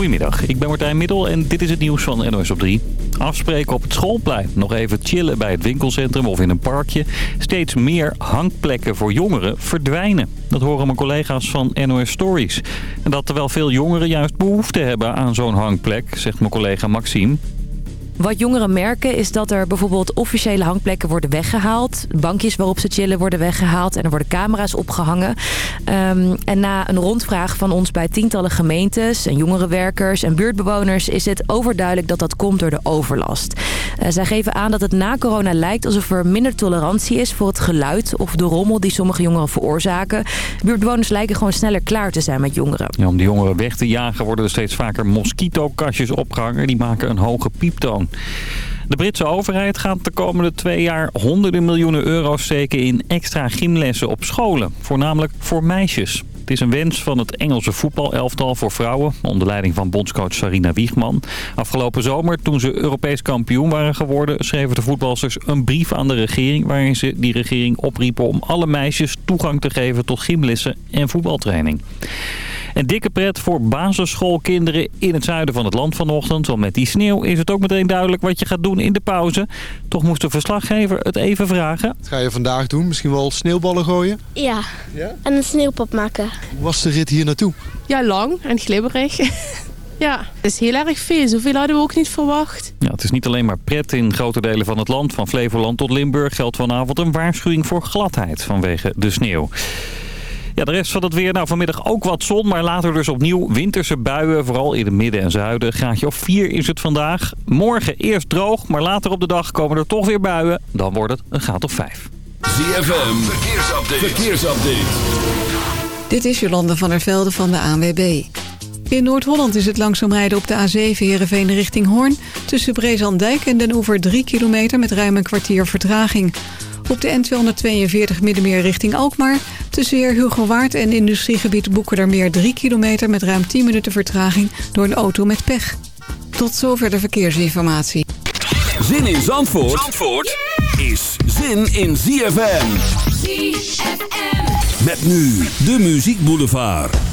Goedemiddag, ik ben Martijn Middel en dit is het nieuws van NOS op 3. Afspreken op het schoolplein, nog even chillen bij het winkelcentrum of in een parkje. Steeds meer hangplekken voor jongeren verdwijnen. Dat horen mijn collega's van NOS Stories. En dat terwijl veel jongeren juist behoefte hebben aan zo'n hangplek, zegt mijn collega Maxime. Wat jongeren merken is dat er bijvoorbeeld officiële hangplekken worden weggehaald. Bankjes waarop ze chillen worden weggehaald en er worden camera's opgehangen. Um, en na een rondvraag van ons bij tientallen gemeentes en jongerenwerkers en buurtbewoners... is het overduidelijk dat dat komt door de overlast. Uh, zij geven aan dat het na corona lijkt alsof er minder tolerantie is voor het geluid of de rommel die sommige jongeren veroorzaken. Buurtbewoners lijken gewoon sneller klaar te zijn met jongeren. Ja, om die jongeren weg te jagen worden er steeds vaker mosquito-kastjes opgehangen. Die maken een hoge pieptoon. De Britse overheid gaat de komende twee jaar honderden miljoenen euro's steken in extra gymlessen op scholen. Voornamelijk voor meisjes. Het is een wens van het Engelse voetbalelftal voor vrouwen... onder leiding van bondscoach Sarina Wiegman. Afgelopen zomer, toen ze Europees kampioen waren geworden... schreven de voetbalsters een brief aan de regering... waarin ze die regering opriepen om alle meisjes toegang te geven... tot gymlessen en voetbaltraining. En dikke pret voor basisschoolkinderen in het zuiden van het land vanochtend. Want met die sneeuw is het ook meteen duidelijk wat je gaat doen in de pauze. Toch moest de verslaggever het even vragen. Wat ga je vandaag doen? Misschien wel sneeuwballen gooien? Ja, ja? en een sneeuwpop maken. Hoe was de rit hier naartoe? Ja, lang en glibberig. Ja, het is heel erg veel. Zoveel hadden we ook niet verwacht. Ja, het is niet alleen maar pret in grote delen van het land. Van Flevoland tot Limburg geldt vanavond een waarschuwing voor gladheid vanwege de sneeuw. Ja, de rest van het weer. Nou, vanmiddag ook wat zon, maar later dus opnieuw winterse buien. Vooral in het midden en zuiden. Graadje of 4 is het vandaag. Morgen eerst droog, maar later op de dag komen er toch weer buien. Dan wordt het een graad of 5. ZFM, verkeersupdate. verkeersupdate. Dit is Jolande van der Velde van de ANWB. In Noord-Holland is het langzaam rijden op de A7 Heerenveen richting Hoorn... tussen Brezandijk en Den Oever 3 kilometer met ruim een kwartier vertraging... Op de N242 Middenmeer richting Alkmaar. Tussen Heer Hugo Waard en industriegebied Boekerdermeer 3 kilometer... met ruim 10 minuten vertraging door een auto met pech. Tot zover de verkeersinformatie. Zin in Zandvoort, Zandvoort is zin in ZFM. ZFM. Met nu de Muziek Boulevard.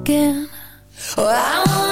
again. Oh,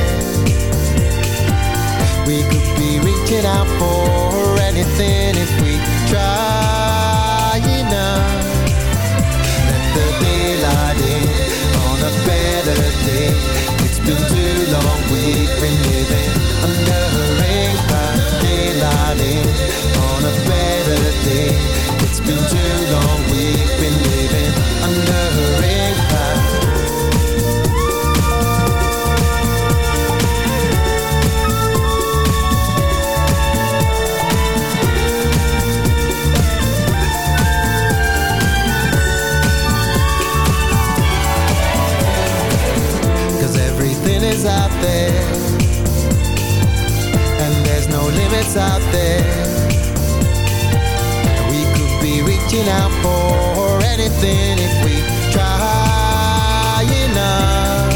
something if we try enough.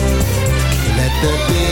Let the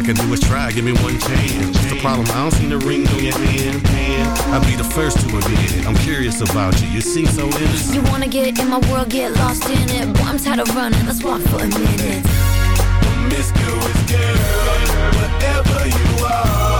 I can do is try, give me one chance. What's the problem? I don't see the ring on your hand. I'll be the first to admit it. I'm curious about you. You seem so innocent. You wanna get in my world, get lost in it. Boy, I'm tired of running. Let's walk for a minute. Promiscuous girl, whatever you are.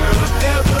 whatever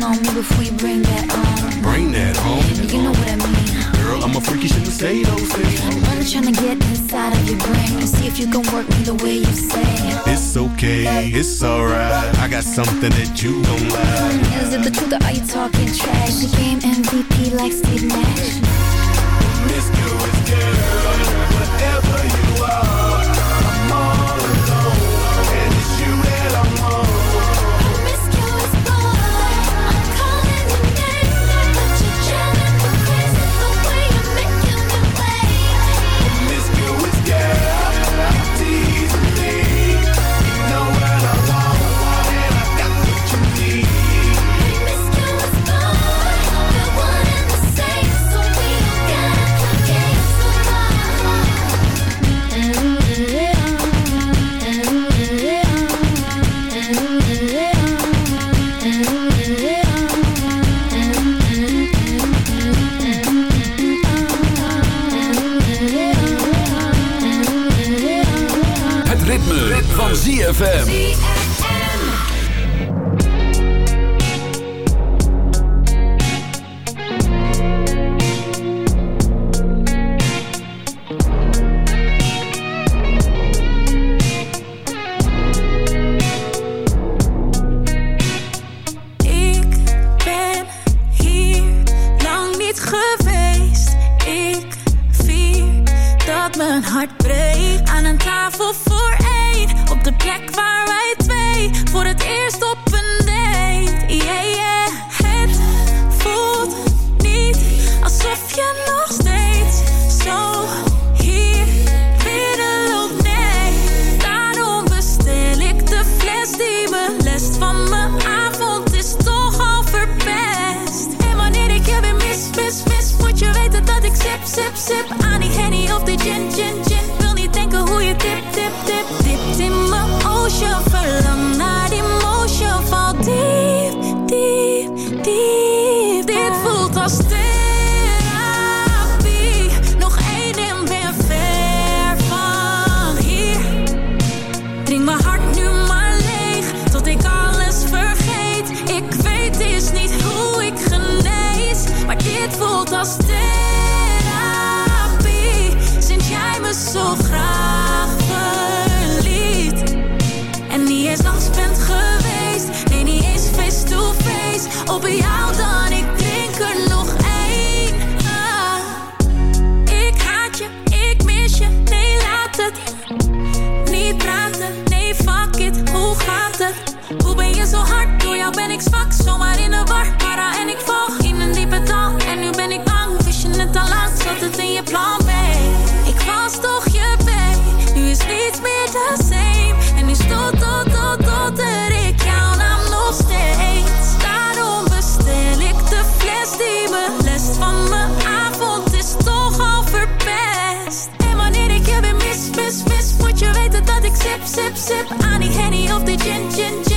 Feeling on me before you bring that on. Bring that home. You know what I mean. Girl, I'm a freaky, shouldn't say those things. I'm trying to get inside of your brain and see if you can work me the way you say. It's okay, it's alright. I got something that you gon' like. Is it the truth or are you talking trash? The game MVP like Steve Nash. Promiscuous girl, whatever ZFM. Je nog zo hard? Door jou ben ik zwak, zomaar in de war Para en ik val in een diepe dal En nu ben ik bang, wist je het al lang Zat het in je plan B? Ik was toch je babe Nu is niets meer the same. En nu stoot, tot, tot, tot er ik jouw naam nog steeds. Daarom bestel ik de fles die me lest van mijn avond. Is toch al verpest. En wanneer ik je weer mis, mis, mis Moet je weten dat ik sip, sip, sip Aan die henny of die gin, gin, gin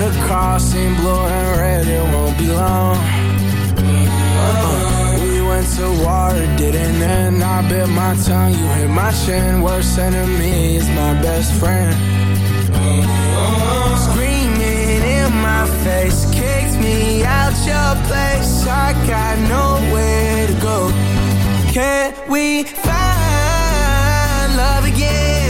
Seen blue and red, it won't be long. Uh, we went to war, it didn't end. I bit my tongue, you hit my chin. Worst enemy is my best friend. Screaming in my face, kicked me out your place. I got nowhere to go. Can we find love again?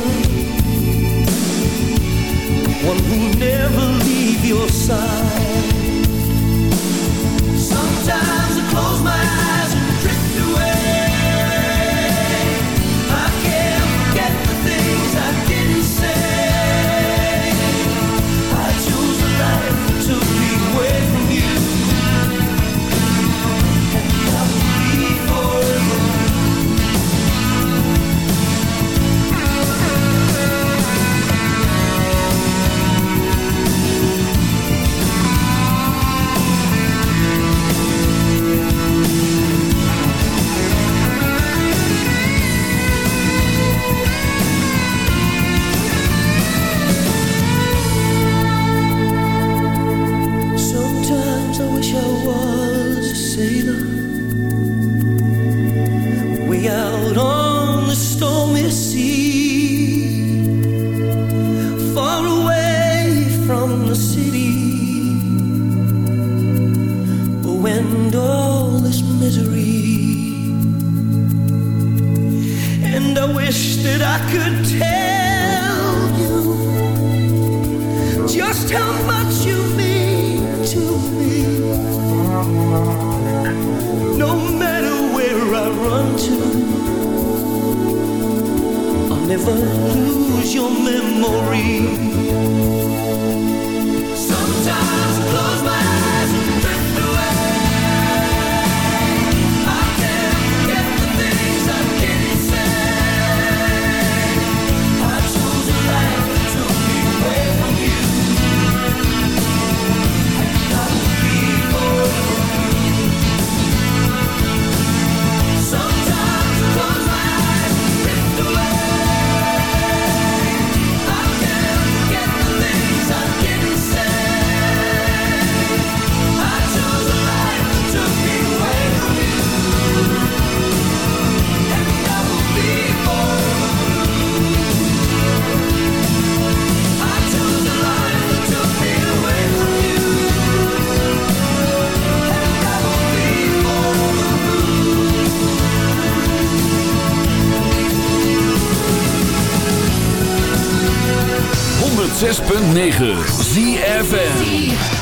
one who'll never leave your side. Sometimes I close my eyes 106.9 ZFN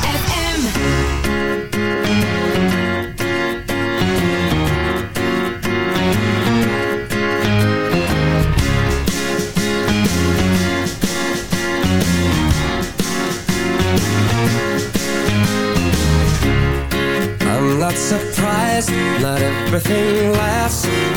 Surprised, not everything lasts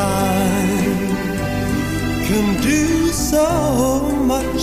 time can do so much.